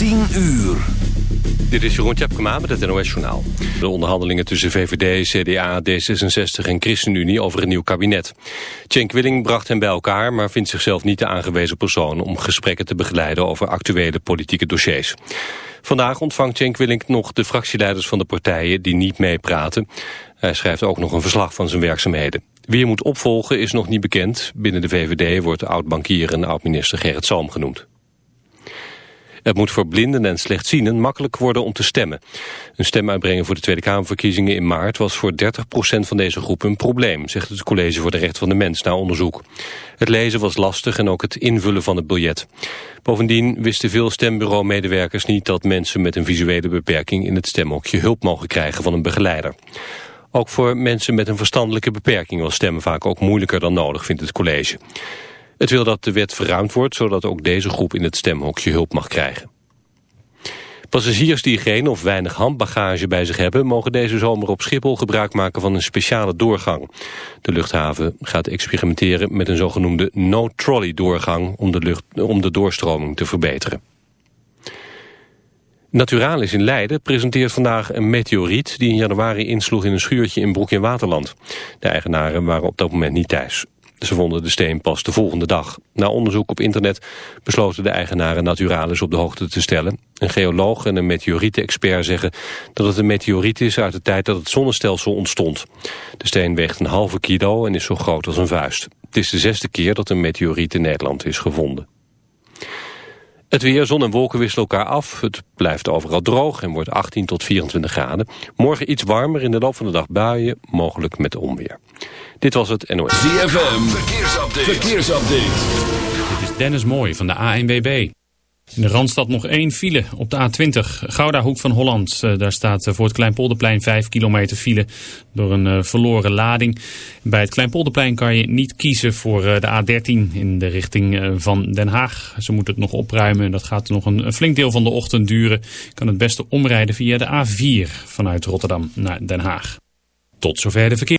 10 uur. Dit is Jeroen Tjepkema met het NOS Journaal. De onderhandelingen tussen VVD, CDA, D66 en ChristenUnie over een nieuw kabinet. Cenk Willing bracht hen bij elkaar, maar vindt zichzelf niet de aangewezen persoon... om gesprekken te begeleiden over actuele politieke dossiers. Vandaag ontvangt Cenk Willink nog de fractieleiders van de partijen die niet meepraten. Hij schrijft ook nog een verslag van zijn werkzaamheden. Wie er moet opvolgen is nog niet bekend. Binnen de VVD wordt oud-bankier en oud-minister Gerrit Salm genoemd. Het moet voor blinden en slechtzienden makkelijk worden om te stemmen. Een stem uitbrengen voor de Tweede Kamerverkiezingen in maart was voor 30% van deze groep een probleem, zegt het College voor de Rechten van de Mens na onderzoek. Het lezen was lastig en ook het invullen van het biljet. Bovendien wisten veel stembureau-medewerkers niet dat mensen met een visuele beperking in het stemhokje hulp mogen krijgen van een begeleider. Ook voor mensen met een verstandelijke beperking was stemmen vaak ook moeilijker dan nodig, vindt het college. Het wil dat de wet verruimd wordt, zodat ook deze groep in het stemhokje hulp mag krijgen. Passagiers die geen of weinig handbagage bij zich hebben... mogen deze zomer op Schiphol gebruik maken van een speciale doorgang. De luchthaven gaat experimenteren met een zogenoemde no-trolley doorgang... Om de, lucht, om de doorstroming te verbeteren. Naturalis in Leiden presenteert vandaag een meteoriet... die in januari insloeg in een schuurtje in Broek in Waterland. De eigenaren waren op dat moment niet thuis. Ze vonden de steen pas de volgende dag. Na onderzoek op internet besloten de eigenaren Naturalis op de hoogte te stellen. Een geoloog en een meteorieten-expert zeggen dat het een meteoriet is uit de tijd dat het zonnestelsel ontstond. De steen weegt een halve kilo en is zo groot als een vuist. Het is de zesde keer dat een meteoriet in Nederland is gevonden. Het weer, zon en wolken wisselen elkaar af. Het blijft overal droog en wordt 18 tot 24 graden. Morgen iets warmer, in de loop van de dag buien, mogelijk met onweer. Dit was het NOS. ZFM, verkeersupdate. verkeersupdate. Dit is Dennis Mooij van de ANWB. In de Randstad nog één file op de A20. Gouda Hoek van Holland. Eh, daar staat eh, voor het Kleinpolderplein 5 kilometer file door een eh, verloren lading. Bij het Kleinpolderplein kan je niet kiezen voor de A13 in de richting van Den Haag. Ze moeten het nog opruimen. Dat gaat nog een flink deel van de ochtend duren. kan het beste omrijden via de A4 vanuit Rotterdam naar Den Haag. Tot zover de verkeer.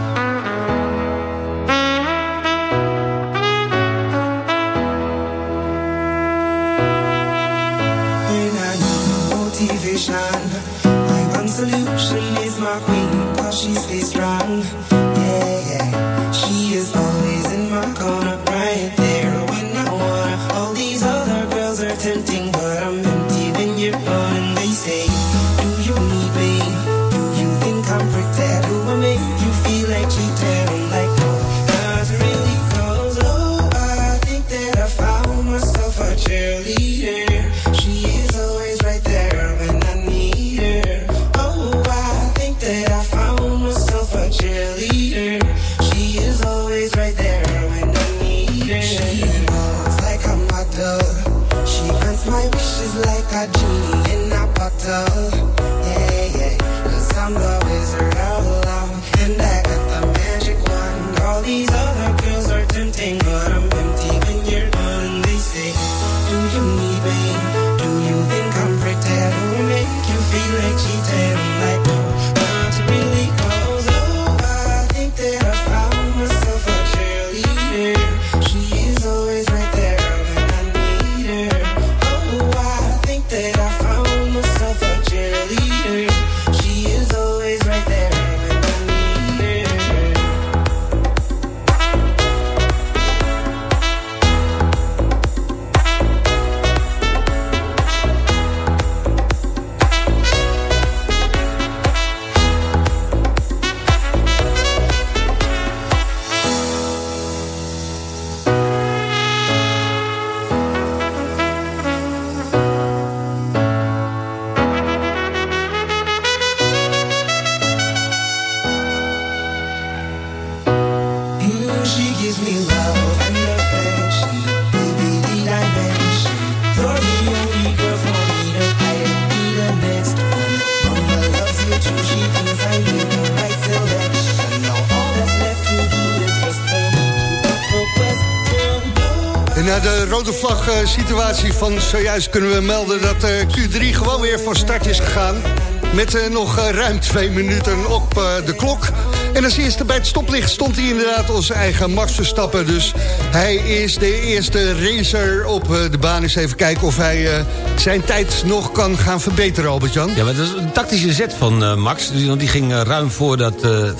Motivation. My one solution is my queen, cause she stays strong. Yeah, yeah. She is always in my corner, eh, situatie van zojuist kunnen we melden dat eh, Q3 gewoon weer van start is gegaan. Met eh, nog eh, ruim twee minuten op de klok. En als eerste bij het stoplicht stond hij inderdaad onze eigen Max Verstappen. Dus hij is de eerste racer op de baan. Eens even kijken of hij zijn tijd nog kan gaan verbeteren, Albert-Jan. Ja, maar dat is een tactische zet van Max. Die- Want die ging ruim voordat,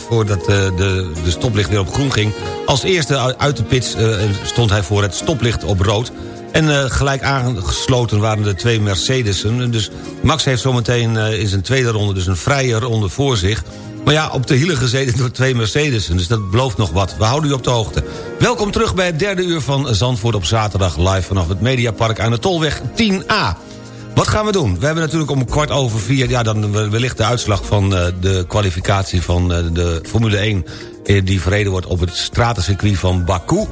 voordat de, de stoplicht weer op groen ging. Als eerste uit- de pits stond hij voor het stoplicht op rood. En eh, gelijk aangesloten waren de twee Mercedes'en. Dus Max heeft zometeen eh, in zijn tweede ronde dus een vrije ronde voor zich. Maar ja, op de hielen gezeten door twee Mercedes'en. Dus dat belooft nog wat. We houden u op de hoogte. Welkom terug bij het derde uur van Zandvoort op zaterdag... live vanaf het Mediapark aan de Tolweg 10A. Wat gaan we doen? We hebben natuurlijk om kwart over vier... ja, dan wellicht de uitslag van eh, de kwalificatie van de Formule 1... eh, die verreden wordt op het stratencircuit van Baku.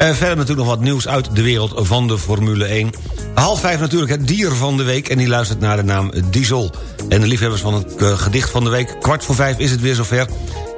En verder natuurlijk nog wat nieuws uit de wereld van de Formule 1. Half vijf natuurlijk het dier van de week... en die luistert naar de naam Diesel. En de liefhebbers van het eh, gedicht van de week... kwart voor vijf is het weer zover...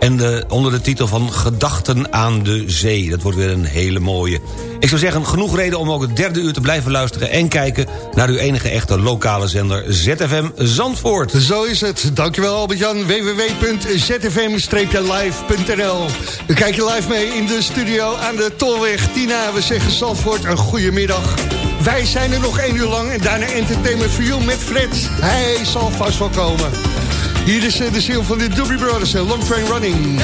En de, onder de titel van Gedachten aan de Zee. Dat wordt weer een hele mooie. Ik zou zeggen, genoeg reden om ook het derde uur te blijven luisteren... en kijken naar uw enige echte lokale zender ZFM Zandvoort. Zo is het. Dankjewel Albert-Jan. www.zfm-live.nl We kijken live mee in de studio aan de Tolweg. Tina, we zeggen Zandvoort een goede middag. Wij zijn er nog één uur lang en daarna Entertainment for You met Fred. Hij zal vast wel komen. Hier is eh, de ziel van de Doobie Brothers en Long Train Running.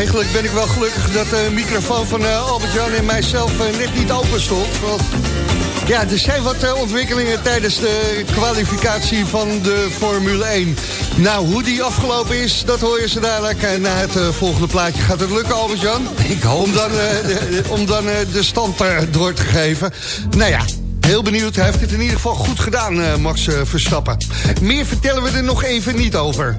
Eigenlijk ben ik wel gelukkig dat de microfoon van uh, Albert-Jan en mijzelf uh, net niet open stond. Want ja, er zijn wat ontwikkelingen tijdens de kwalificatie van de Formule 1. Nou, hoe die afgelopen is, dat hoor je ze dadelijk na het volgende plaatje. Gaat het lukken, Albert-Jan? Ik hoop Om dan, de, om dan de stand door te geven. Nou ja, Heel benieuwd, hij heeft het in ieder geval goed gedaan, Max Verstappen. Meer vertellen we er nog even niet over.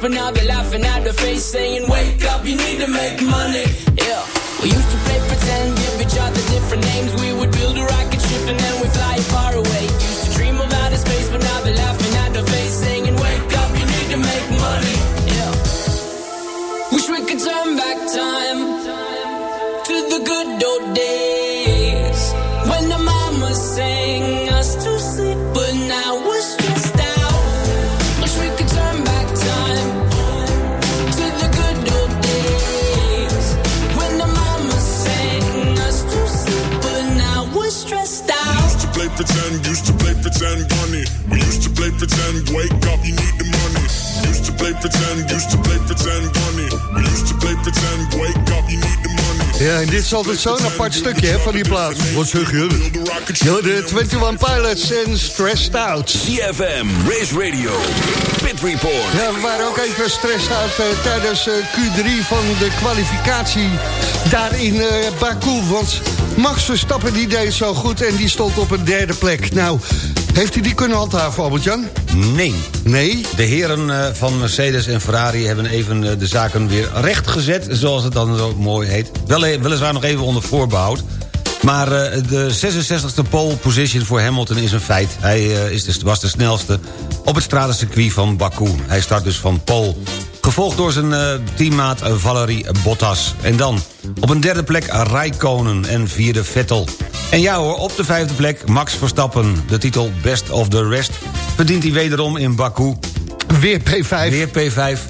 but now they're laughing at the face, saying, Wake up, you need to make money. Ja, en dit is altijd zo'n apart stukje hè, van die plaat. Wat zeg je? Ja, de 21 Pilots en Stressed Out. CFM, Race Radio, Pit Report. Ja, we waren ook even stressed out eh, tijdens eh, Q3 van de kwalificatie daar in eh, Baku. Want Max Verstappen die deed zo goed en die stond op een derde plek. Nou, heeft hij die kunnen handhaven, Albert-Jan? Nee. Nee? De heren eh, van Mercedes en Ferrari hebben even eh, de zaken weer rechtgezet... zoals het dan zo mooi heet. Wel, eh, weliswaar nog even onder voorbehoud. Maar de 66e pole position voor Hamilton is een feit. Hij is was de snelste op het stratencircuit van Baku. Hij start dus van pole. Gevolgd door zijn teammaat Valerie Bottas. En dan op een derde plek Raikkonen en vierde Vettel. En ja hoor, op de vijfde plek Max Verstappen. De titel Best of the Rest verdient hij wederom in Baku. Weer P5. Weer P5.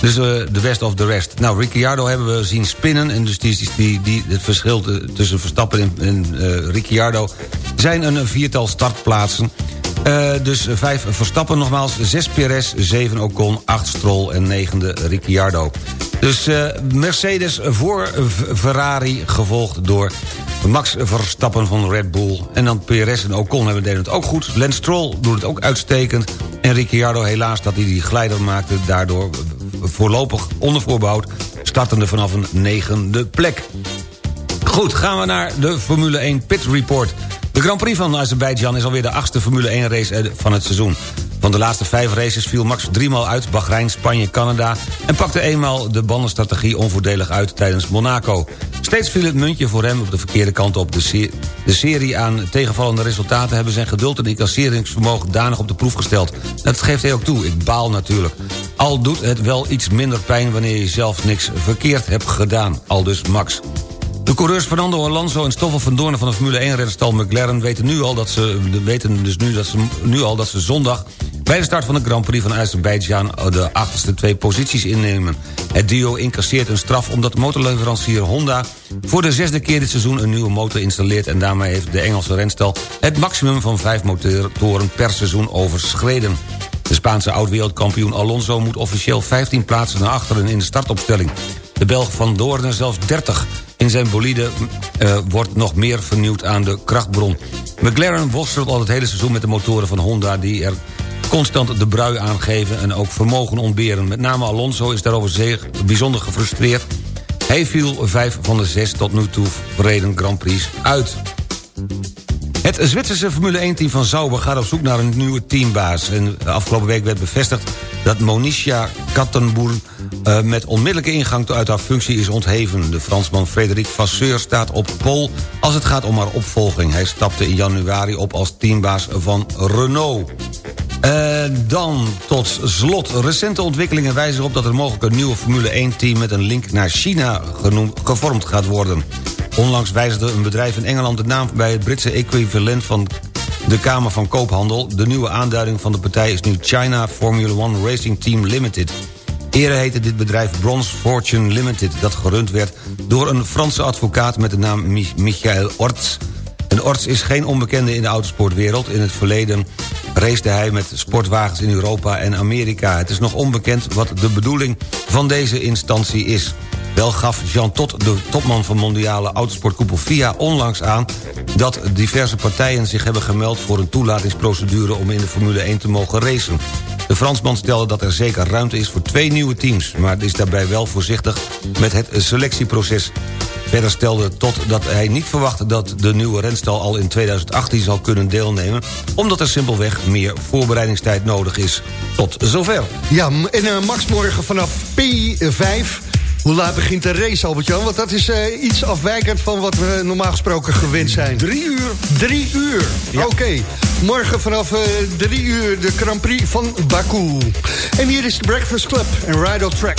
Dus eh, de best of the rest. Nou, Ricciardo hebben we zien spinnen. En dus die, die, die, het verschil tussen Verstappen en, en eh, Ricciardo... zijn een viertal startplaatsen. Eh, dus vijf Verstappen nogmaals, zes Perez, zeven Ocon, acht Stroll en negende Ricciardo. Dus eh, Mercedes voor Ferrari, gevolgd door Max Verstappen van Red Bull. En dan Perez en Ocon hebben deden het ook goed. Lance Stroll doet het ook uitstekend. En Ricciardo helaas dat hij die glijder maakte... daardoor voorlopig onder voorbehoud... startende vanaf een negende plek. Goed, gaan we naar de Formule 1 Pit Report. De Grand Prix van Azerbeidzjan is alweer de achtste Formule 1 race eh, van het seizoen. Van de laatste vijf races viel Max driemaal uit Bahrein, Spanje, Canada... en pakte eenmaal de bandenstrategie onvoordelig uit tijdens Monaco. Steeds viel het muntje voor hem op de verkeerde kant op. De, se de serie aan tegenvallende resultaten hebben zijn geduld... en incasseringsvermogen danig op de proef gesteld. Dat geeft hij ook toe, ik baal natuurlijk. Al doet het wel iets minder pijn wanneer je zelf niks verkeerd hebt gedaan. Al dus Max. De coureurs Fernando Alonso en Stoffel van Doornen van de Formule 1-reddenstal McLaren weten, nu al dat ze, weten dus nu, dat ze, nu al dat ze zondag... bij de start van de Grand Prix van Azerbeidzjan de achterste twee posities innemen. Het duo incasseert een straf omdat motorleverancier Honda... voor de zesde keer dit seizoen een nieuwe motor installeert... en daarmee heeft de Engelse renstal het maximum van vijf motoren per seizoen overschreden. De Spaanse oud-wereldkampioen Alonso moet officieel 15 plaatsen naar achteren in de startopstelling. De Belg van Doornen zelfs 30. In zijn bolide uh, wordt nog meer vernieuwd aan de krachtbron. McLaren worstelt al het hele seizoen met de motoren van Honda... die er constant de brui aangeven en ook vermogen ontberen. Met name Alonso is daarover zeer bijzonder gefrustreerd. Hij viel vijf van de zes tot nu toe verreden Grand Prix uit. Het Zwitserse Formule 1-team van Sauber gaat op zoek naar een nieuwe teambaas. En afgelopen week werd bevestigd dat Monicia Kattenboer... Uh, met onmiddellijke ingang uit haar functie is ontheven. De Fransman Frederik Vasseur staat op pol als het gaat om haar opvolging. Hij stapte in januari op als teambaas van Renault. Uh, dan tot slot. Recente ontwikkelingen wijzen erop dat er mogelijk een nieuwe Formule 1-team... met een link naar China gevormd gaat worden. Onlangs wijzigde een bedrijf in Engeland de naam bij het Britse equivalent van de Kamer van Koophandel. De nieuwe aanduiding van de partij is nu China Formula One Racing Team Limited. Eerder heette dit bedrijf Bronze Fortune Limited... dat gerund werd door een Franse advocaat met de naam Michael Orts. En Orts is geen onbekende in de autosportwereld. In het verleden racede hij met sportwagens in Europa en Amerika. Het is nog onbekend wat de bedoeling van deze instantie is. Wel gaf Jean Tot, de topman van mondiale autosportkoepel FIA... onlangs aan dat diverse partijen zich hebben gemeld... voor een toelatingsprocedure om in de Formule 1 te mogen racen. De Fransman stelde dat er zeker ruimte is voor twee nieuwe teams... maar is daarbij wel voorzichtig met het selectieproces. Verder stelde Tot dat hij niet verwacht dat de nieuwe renstal al in 2018 zal kunnen deelnemen... omdat er simpelweg meer voorbereidingstijd nodig is. Tot zover. Ja, en uh, Max morgen vanaf P5... Hoe laat begint de race, Albert-Jan? Want dat is uh, iets afwijkend van wat we normaal gesproken gewend zijn. Drie uur. Drie uur, ja. oké. Okay. Morgen vanaf uh, drie uur de Grand Prix van Baku. En hier is de Breakfast Club en Ride on Track.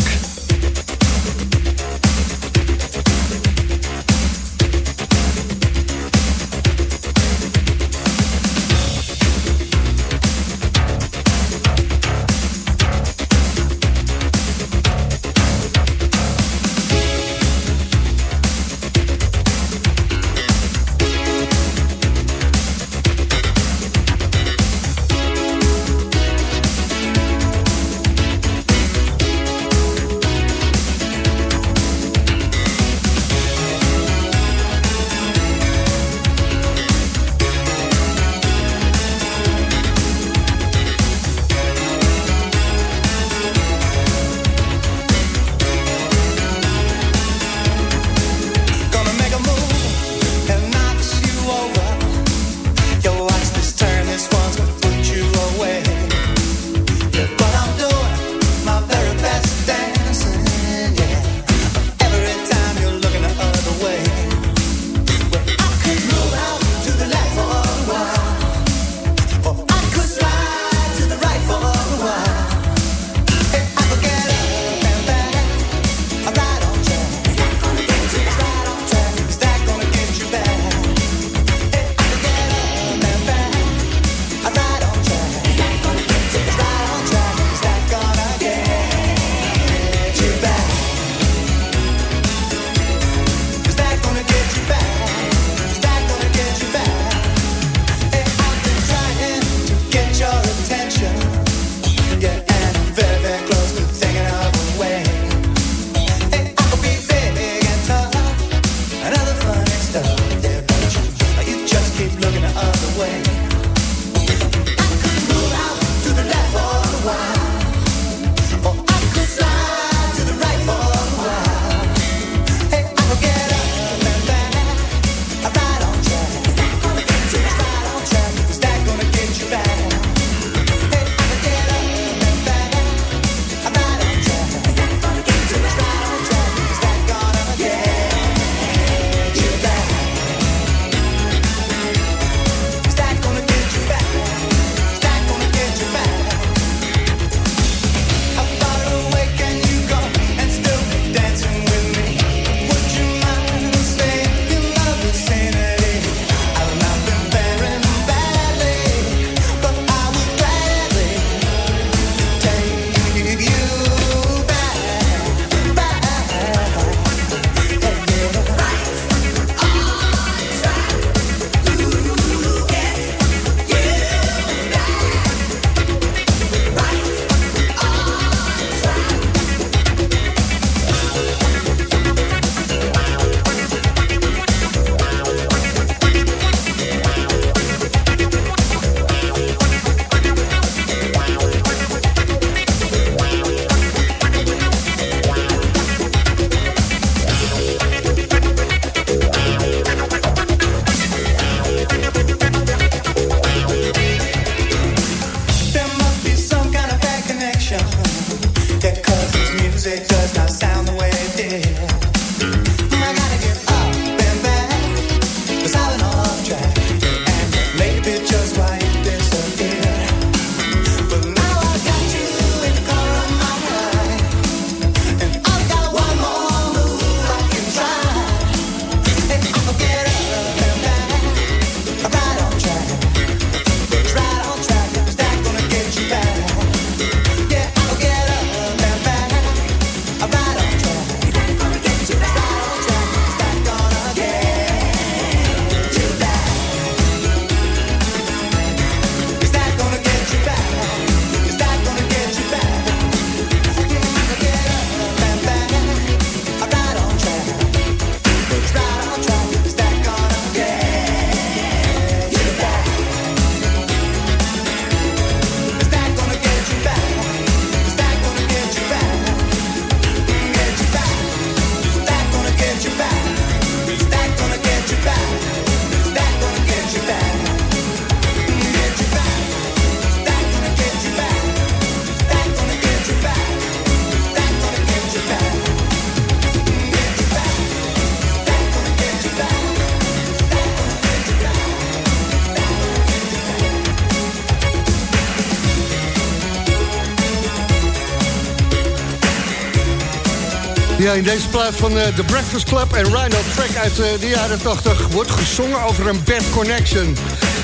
In deze plaats van uh, The Breakfast Club en Rhino Track uit eh, de jaren 80 wordt gezongen over een bad connection.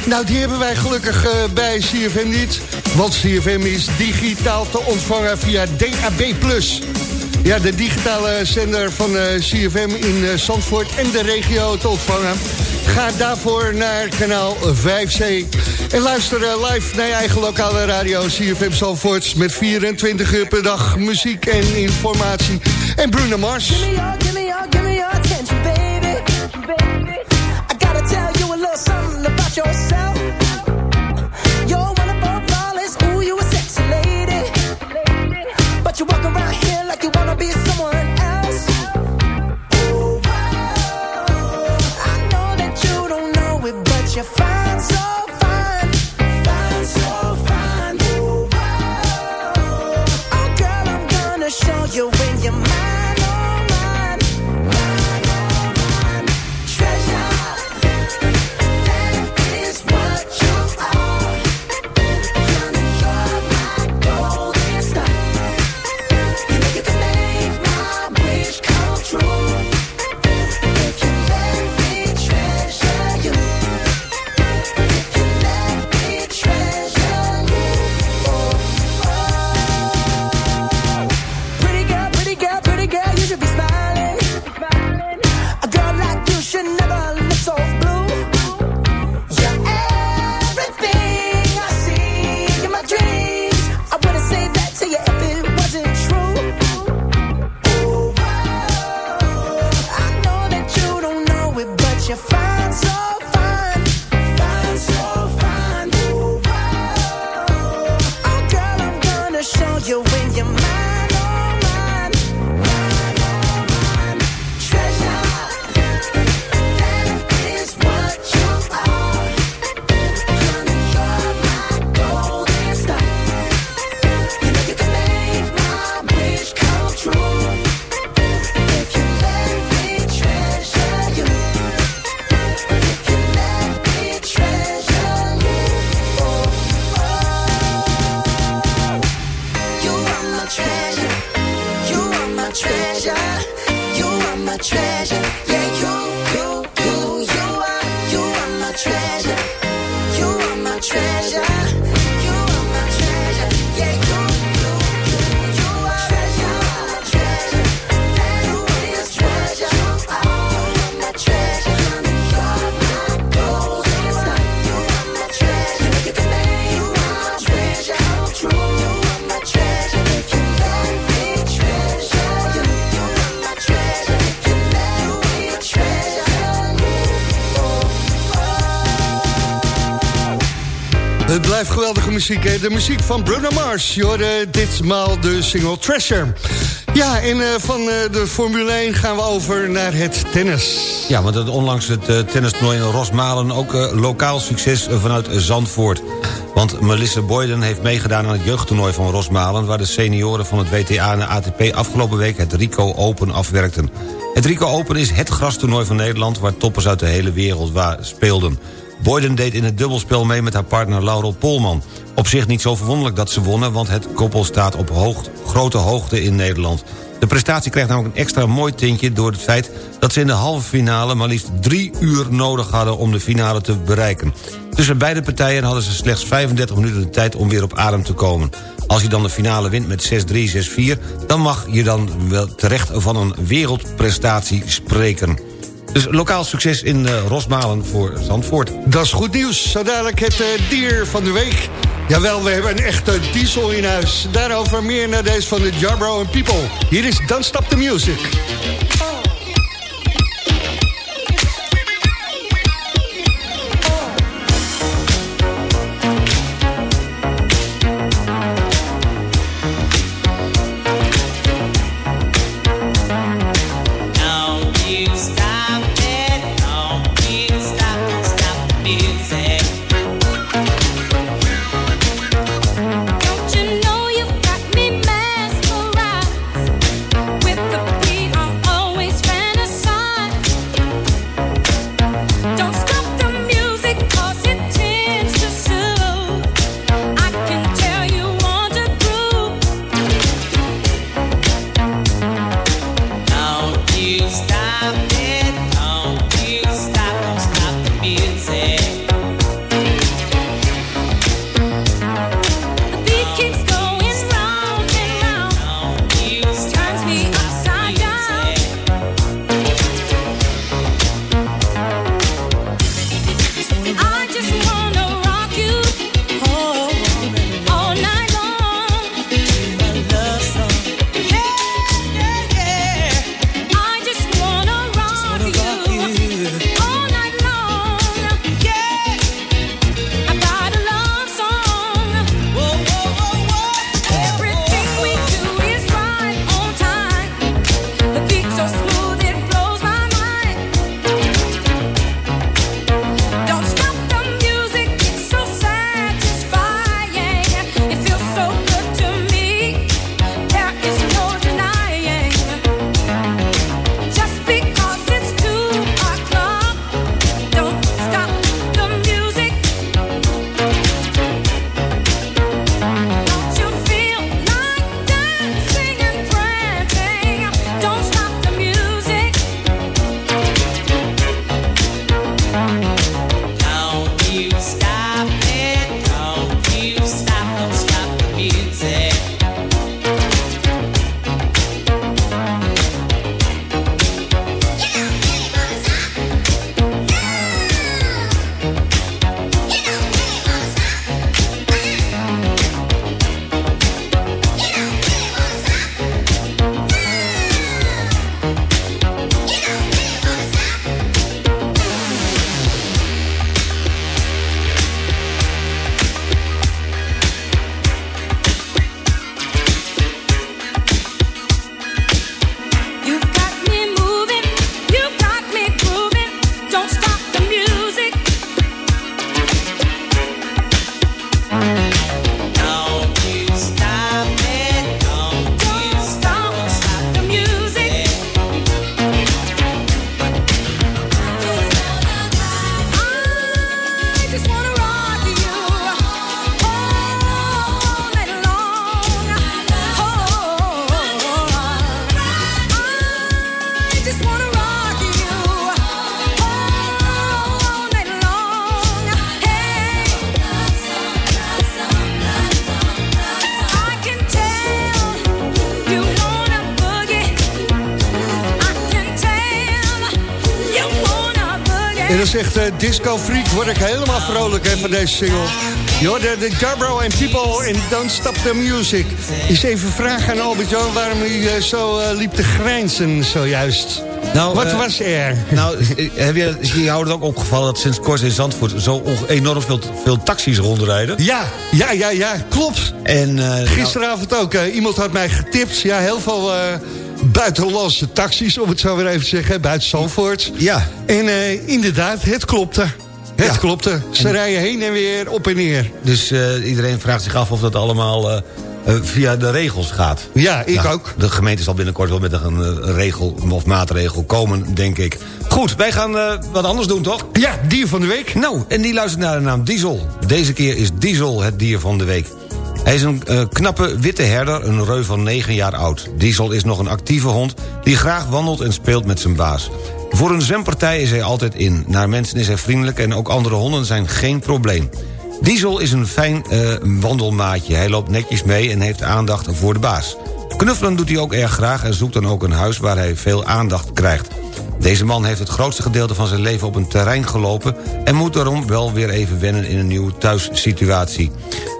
Nou, die hebben wij gelukkig eh, bij CFM niet, want CFM is digitaal te ontvangen via DAB+. Ja, de digitale zender van CFM in Zandvoort en de regio te ontvangen. Ga daarvoor naar kanaal 5C. En luister live naar je eigen lokale radio CFM Zandvoort... met 24 uur per dag muziek en informatie en Bruno Mars. muziek, hè? de muziek van Bruno Mars. Je ditmaal de single Treasure. Ja, en eh, van eh, de Formule 1 gaan we over naar het tennis. Ja, want onlangs het uh, tennistoernooi in Rosmalen... ook lokaal succes vanuit Zandvoort. Want Melissa Boyden heeft meegedaan aan het jeugdtoernooi van Rosmalen... waar de senioren van het WTA en de ATP afgelopen week het Rico Open afwerkten. Het Rico Open is het grastoernooi van Nederland... waar toppers uit de hele wereld speelden. Boyden deed in het dubbelspel mee met haar partner Laurel Polman. Op zich niet zo verwonderlijk dat ze wonnen... want het koppel staat op grote hoogte in Nederland. De prestatie krijgt namelijk een extra mooi tintje... door het feit dat ze in de halve finale maar liefst drie uur nodig hadden... om de finale te bereiken. Tussen beide partijen hadden ze slechts 35 minuten de tijd om weer op adem te komen. Als je dan de finale wint met 6-3, 6-4... dan mag je dan wel terecht van een wereldprestatie spreken. Dus lokaal succes in uh, Rosmalen voor Zandvoort. Dat is goed nieuws. Zo dadelijk het uh, dier van de week. Jawel, we hebben een echte diesel in huis. Daarover meer naar deze van de Jarbro People. Hier is Don't Stop the Music. Disco Freak, word ik helemaal vrolijk hè, van deze single. Joh, de, Garbro and People en Don't Stop the Music. Eens even vragen aan Albert-Jan waarom hij eh, zo eh, liep te grijnzen zojuist. Nou, Wat eh, was er? Nou, heb je, is jou het ook opgevallen dat sinds kort in Zandvoort... zo enorm veel, veel taxis rondrijden? Ja, ja, ja, ja, klopt. En, nou, Gisteravond ook. iemand had mij getipt. Ja, heel veel buitenlandse taxis, om het zo weer even te zeggen. Buiten Zandvoort. Ja. En eh, inderdaad, het klopte. Het Ja. klopte. Ze rijden heen en weer, op en neer. Dus eh, iedereen vraagt zich af of dat allemaal eh, via de regels gaat. Ja, ik Nou, ook. De gemeente zal binnenkort wel met een regel of maatregel komen, denk ik. Goed, wij gaan wat anders doen, toch? Ja, dier van de week. Nou, en die luistert naar de naam Diesel. Deze keer is Diesel het dier van de week. Hij is een eh, knappe witte herder, een reu van 9 jaar oud. Diesel is nog een actieve hond die graag wandelt en speelt met zijn baas. Voor een zwempartij is hij altijd in. Naar mensen is hij vriendelijk en ook andere honden zijn geen probleem. Diesel is een fijn eh, wandelmaatje. Hij loopt netjes mee en heeft aandacht voor de baas. Knuffelen doet hij ook erg graag en zoekt dan ook een huis waar hij veel aandacht krijgt. Deze man heeft het grootste gedeelte van zijn leven op een terrein gelopen... en moet daarom wel weer even wennen in een nieuwe thuissituatie.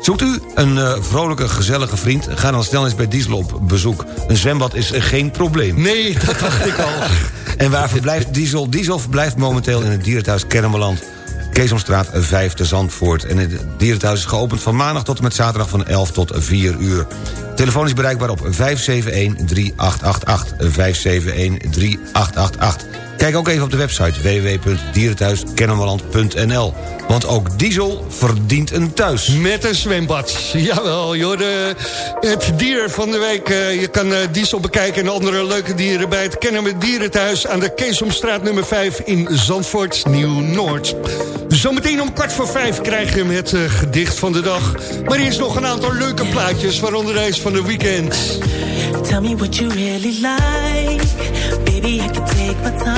Zoekt u een eh, vrolijke, gezellige vriend? Ga dan snel eens bij Diesel op bezoek. Een zwembad is geen probleem. Nee, dat dacht ik al. En waar verblijft Diesel? Diesel verblijft momenteel in het dierenthuis Kennemerland. Keesomstraat 5 te Zandvoort. En het dierenthuis is geopend van maandag tot en met zaterdag van 11 tot 4 uur. Telefoon is bereikbaar op 571-3888. 571-3888. Kijk ook even op de website www.dierenthuiskennemerland.nl. Want ook Diesel verdient een thuis. Met een zwembad. Jawel, joh. De, het dier van de week. eh, je kan eh, Diesel bekijken en andere leuke dieren bij het Kennen met Dierenthuis... aan de Keesomstraat nummer 5 in Zandvoort, Nieuw-Noord. Zometeen om kwart voor vijf krijg je hem het eh, gedicht van de dag. Maar eerst nog een aantal leuke plaatjes, waaronder deze van de weekend. Tell me what you really like. Baby, I can take my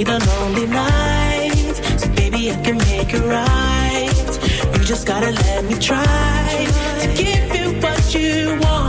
need a lonely night, so baby, I can make it right. You just gotta let me try to give you what you want.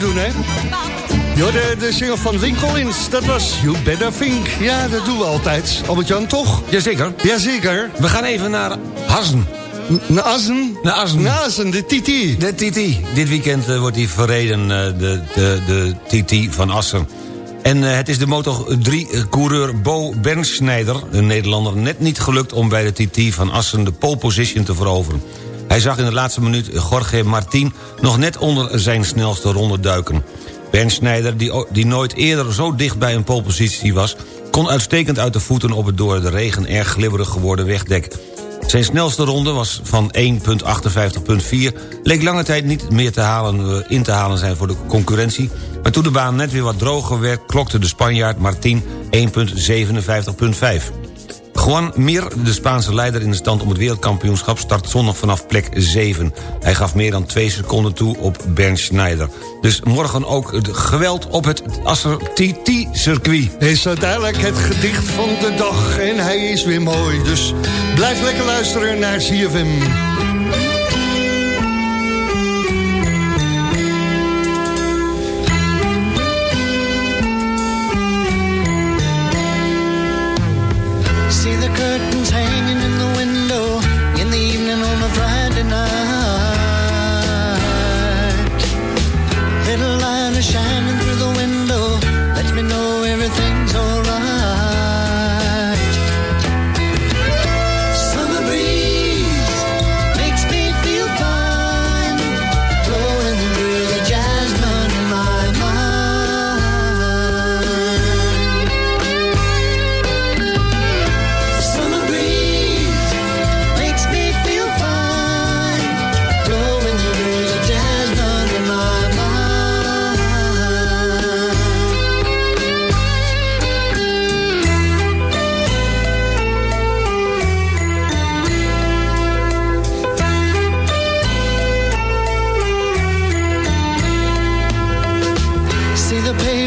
Meedoen, hè? De, single van Link Collins, dat was You Better Think. Ja, dat doen we altijd. Albert-Jan, toch? Jazeker. Jazeker. We gaan even naar Hazen. Naar Assen? Naar Assen. Naar Assen, de TT. De TT. Dit weekend eh, wordt hij verreden, eh, de, de, de TT van Assen. En eh, het is de Moto3-coureur Bo Bernschneider, een Nederlander... net niet gelukt om bij de TT van Assen de pole position te veroveren. Hij zag in de laatste minuut Jorge Martin nog net onder zijn snelste ronde duiken. Bernschneider, die, o- die nooit eerder zo dicht bij een polepositie was... kon uitstekend uit de voeten op het door de regen erg glibberig geworden wegdek. Zijn snelste ronde was van 1.58.4. Leek lange tijd niet meer te halen, eh, in te halen zijn voor de concurrentie. Maar toen de baan net weer wat droger werd... klokte de Spanjaard Martin 1.57.5. Juan Mir, de Spaanse leider in de stand om het wereldkampioenschap... start zondag vanaf plek 7. Hij gaf meer dan 2 seconden toe op Bernd Schneider. Dus morgen ook het geweld op het TT-circuit. Is zo dadelijk het gedicht van de dag en hij is weer mooi. Dus blijf lekker luisteren naar CFM.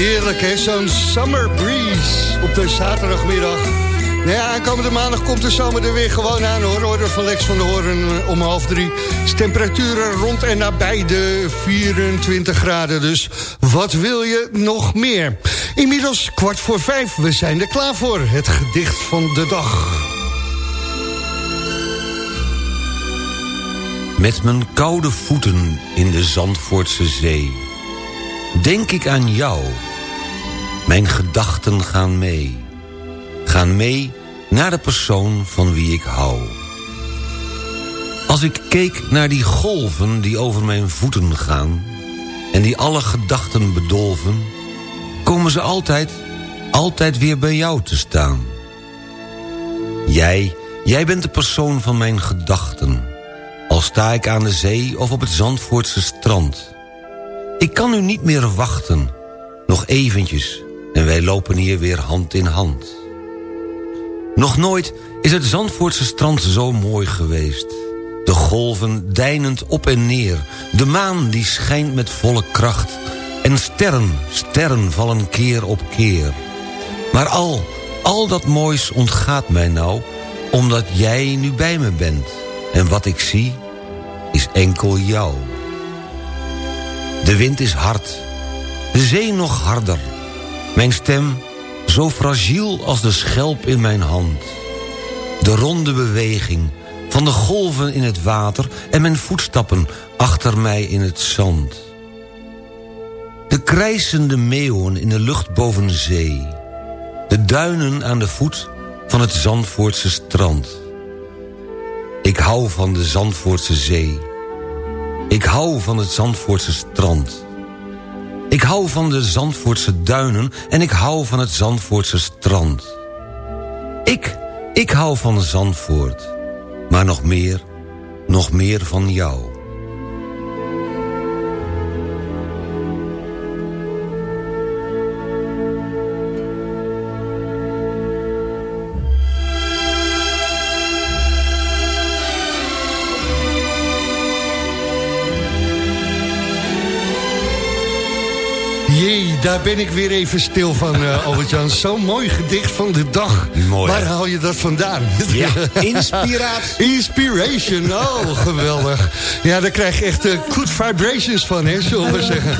Heerlijk, hè? Zo'n summer breeze op de zaterdagmiddag. Nou ja, komende maandag komt de zomer er weer gewoon aan, hoor. Hoorde van Lex van de Hoorn eh, om half drie. Temperaturen rond en nabij de 24 graden. Dus wat wil je nog meer? Inmiddels kwart voor vijf. We zijn er klaar voor. Het gedicht van de dag. Met mijn koude voeten in de Zandvoortse zee Denk ik aan jou Mijn gedachten gaan mee. Gaan mee naar de persoon van wie ik hou. Als ik keek naar die golven die over mijn voeten gaan En die alle gedachten bedolven Komen ze altijd, altijd weer bij jou te staan. Jij, jij bent de persoon van mijn gedachten. Al sta ik aan de zee of op het Zandvoortse strand. Ik kan nu niet meer wachten, nog eventjes... en wij lopen hier weer hand in hand. Nog nooit is het Zandvoortse strand zo mooi geweest. De golven deinend op en neer. De maan die schijnt met volle kracht. En sterren, sterren vallen keer op keer. Maar al, al dat moois ontgaat mij nou... omdat jij nu bij me bent... En wat ik zie, is enkel jou. De wind is hard, de zee nog harder. Mijn stem zo fragiel als de schelp in mijn hand. De ronde beweging van de golven in het water... en mijn voetstappen achter mij in het zand. De krijsende meeuwen in de lucht boven zee. De duinen aan de voet van het Zandvoortse strand. Ik hou van de Zandvoortse zee. Ik hou van het Zandvoortse strand. Ik hou van de Zandvoortse duinen en ik hou van het Zandvoortse strand. Ik, ik hou van Zandvoort. Maar nog meer, nog meer van jou. Daar ben ik weer even stil van, eh Albert-Jan. Zo'n mooi gedicht van de dag. Mooi, Waar haal je dat vandaan? Ja, inspiratie. Inspiration, oh, geweldig. Ja, daar krijg je echt eh, good vibrations van, hè, zullen we zeggen.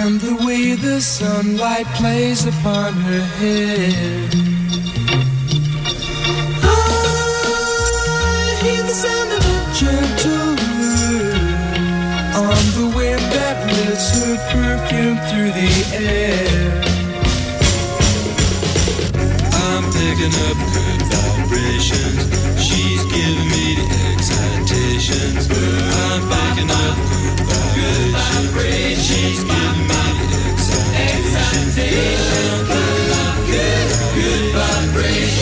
And the way the sunlight plays upon her hair lifts her perfume through the air I'm picking up good vibrations. She's giving me the excitations. I'm picking up good vibrations. She's giving me excitation. Good, good vibrations.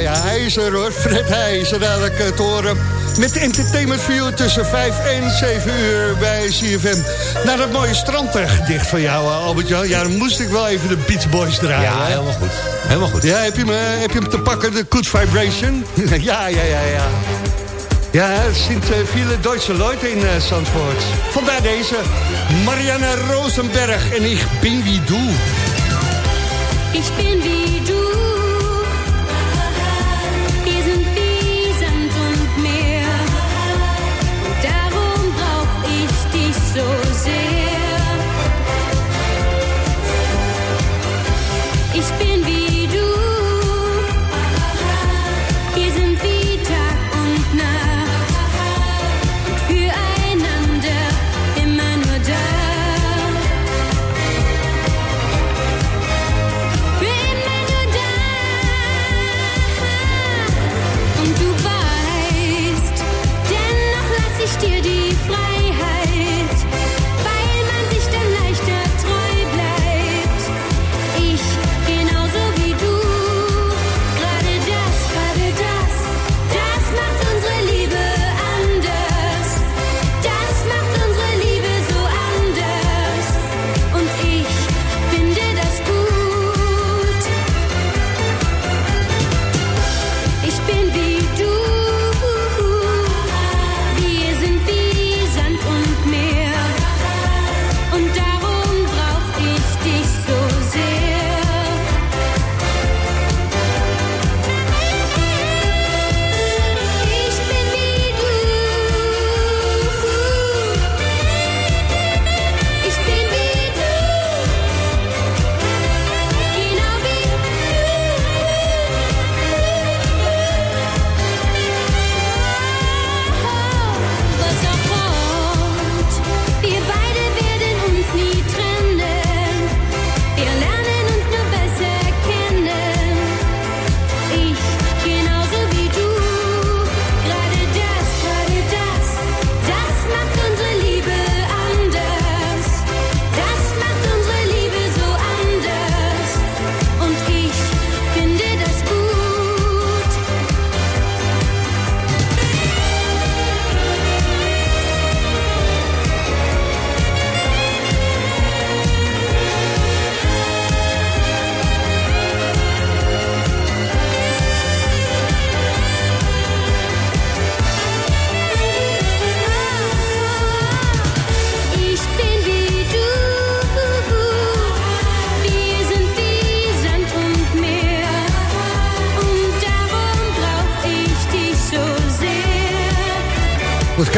Ja, hij is er hoor. Fred hij is er dadelijk eh, te horen. Met Entertainment View tussen 5 en 7 uur bij CFM. Naar dat mooie strandgedicht van jou, eh, Albert-Jan. Ja, dan moest ik wel even de Beach Boys draaien. Ja, hè? helemaal goed. Helemaal goed. Ja, heb je, hem, eh, heb je hem te pakken, de Good Vibration? ja, ja, ja, ja. Ja, Sint uh, viele Deutsche Leute in uh, Zandvoort. Vandaar deze Marianne Rosenberg en ik bin wie du. Ich bin wie du.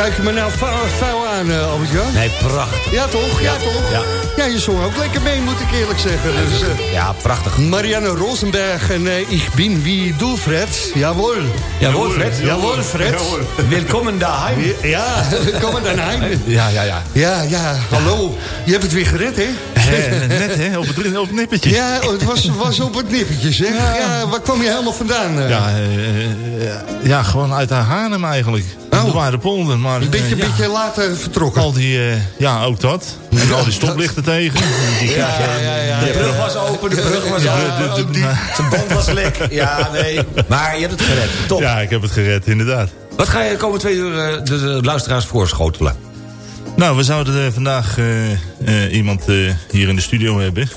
Kijk je me nou vuil, aan, eh, Albert-Jan? Nee, prachtig. Ja toch? Ja, toch? Ja. Ja, je zong ook lekker mee, moet ik eerlijk zeggen. Dus, eh, Ja, prachtig. Marianne Rosenberg en eh, Ik bin wie du, Fred. Jawohl. Jawohl, Fred. Jawohl, Fred. Welkom daheim. Ja, welkom daheim. Ja, ja, ja. Ja, ja, hallo. Je hebt het weer gered, hè? Net, hè? Op het, op het nippertje. Ja, het was, was op het nippertje, zeg. Ja. waar kwam je helemaal vandaan? Ja, ja, gewoon uit Haarlem eigenlijk. Oh. Dat waren de polder, maar... Een beetje, eh, ja, beetje later vertrokken. Al die, eh, ja, ook dat. En al die stoplichten tegen. Die je- ja, ja, De ja. brug was open, de brug was Ja, open. de- Zijn band was lek. Ja, nee. Maar je hebt het gered. Top. Ja, ik heb het gered, inderdaad. Wat ga je de komende twee uur eh, de, de luisteraars voorschotelen? Nou, we zouden vandaag eh, eh, iemand eh, hier in de studio hebben.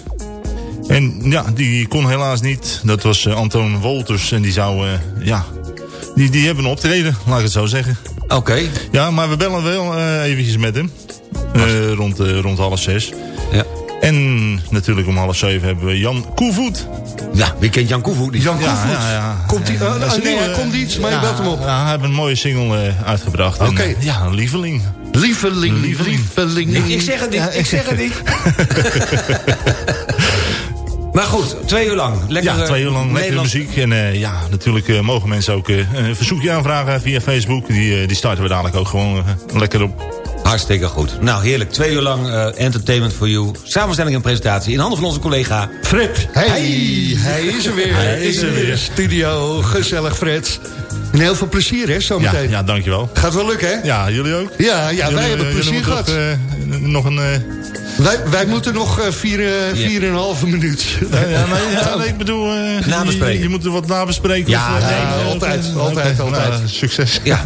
En ja, die kon helaas niet. Dat was Antoon Wolters. En die zou, eh, ja... Die, die hebben een optreden, laat ik het zo zeggen. Oké. Ja, maar we bellen wel eh, eventjes met hem. Eh, rond, eh, rond half zes. Ja. En natuurlijk om half zeven hebben we Jan Koevoet. Ja, wie kent Jan Koevoet? Die- Jan Ja, Koevoet. ja, ja. Komt oh, nee, nieuw, hij komt niet, maar je belt hem op. Ja, hij heeft een mooie single uitgebracht. En, Oké. ja, lieveling. Lieveling, Lieveling. lieveling. Ik, ik zeg het niet, ik zeg het niet. maar goed, twee uur lang. Lekker, Ja, twee uur lang lekkere Nederland- muziek. En eh, ja, natuurlijk eh, mogen mensen ook eh, een verzoekje aanvragen via Facebook. Die, die starten we dadelijk ook gewoon lekker op. Hartstikke goed. Nou, heerlijk. Twee uur lang eh, entertainment for you. Samenstelling en presentatie in handen van onze collega... Fred, hey, hij is er weer. Hij is er weer. Studio, gezellig Fred. En heel veel plezier, hè, Ja, zometeen. ja, dankjewel. Gaat wel lukken, hè? Ja, jullie ook? Ja, ja Jullie, wij hebben eh, plezier gehad. ook, eh, nog een... eh, Wij, wij moeten nog eh, vier, eh, vier en een halve minuut. ja, ja, nee, ja, nee, ik bedoel... eh, Nabespreken. Je, je moet er wat nabespreken. Ja, of, nee, altijd, altijd, altijd. nou, succes. Ja.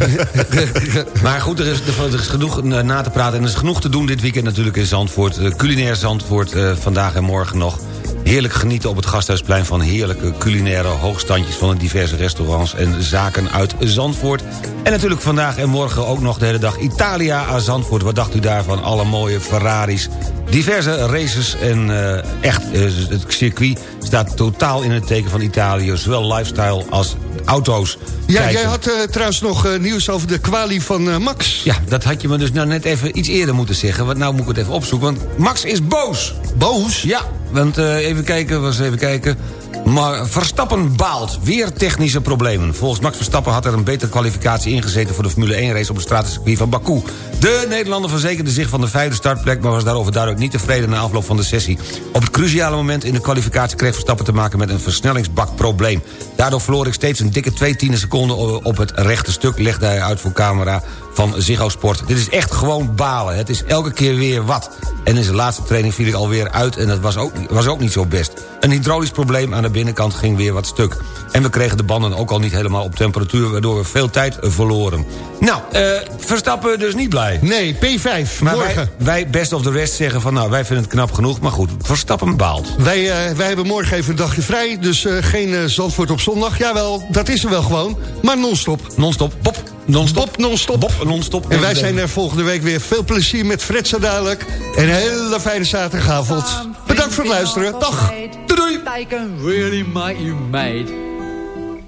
maar goed, er is, er is genoeg na te praten. En er is genoeg te doen dit weekend natuurlijk in Zandvoort. Eh, culinair Zandvoort, eh, vandaag en morgen nog. Heerlijk genieten op het Gasthuisplein van heerlijke culinaire hoogstandjes... van de diverse restaurants en zaken uit Zandvoort. En natuurlijk vandaag en morgen ook nog de hele dag Italia aan Zandvoort. Wat dacht u daarvan? Alle mooie Ferraris, diverse races en eh, echt, eh, het circuit staat totaal in het teken van Italië. Zowel lifestyle als auto's. Ja, Kijken. jij had eh, trouwens nog eh, nieuws over de kwalie van eh, Max. Ja, dat had je me dus nou net even iets eerder moeten zeggen. Want nou moet ik het even opzoeken, want Max is boos. Boos? Ja, want even kijken, was even kijken. Maar Verstappen baalt. Weer technische problemen. Volgens Max Verstappen had er een betere kwalificatie ingezeten... voor de Formule 1-race op het stratencircuit van Baku. De Nederlander verzekerde zich van de vijfde startplek... maar was daarover duidelijk niet tevreden na afloop van de sessie. Op het cruciale moment in de kwalificatie kreeg Verstappen te maken... met een versnellingsbakprobleem. Daardoor verloor ik steeds een dikke twee tiende seconden op het rechte stuk... legde hij uit voor camera van Ziggo Sport. Dit is echt gewoon balen. Het is elke keer weer wat. En in zijn laatste training viel ik alweer uit... en dat was ook, was ook niet zo best. Een hydraulisch probleem aan de binnenkant ging weer wat stuk. En we kregen de banden ook al niet helemaal op temperatuur... waardoor we veel tijd verloren. Nou, eh, Verstappen dus niet blij. Nee, P5, Maar morgen. wij, wij best of the rest zeggen van... nou, wij vinden het knap genoeg, maar goed, Verstappen baalt. Wij, eh, wij hebben morgen even een dagje vrij, dus eh, geen eh, Zandvoort op zondag. Jawel, dat is er wel gewoon, maar non-stop. Non-stop, Bob, non-stop. Non-stop. Bob, non-stop. En wij zijn er volgende week weer. Veel plezier met Fred zo dadelijk. En een hele fijne zaterdagavond. Bedankt voor het luisteren. Dag. Doei doei. They can really make you mad.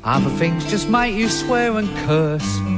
Other things just make you swear and curse.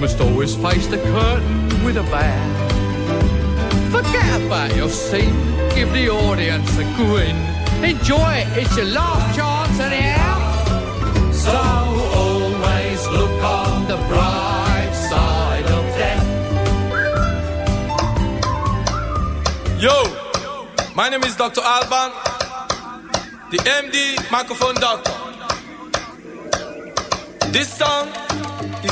Must always face the curtain with a bow. Forget about your scene, give the audience a grin. Enjoy it, it's your last chance anyhow. So always look on the bright side of death. Yo, my name is Dr. Alban, the MD microphone doctor. This song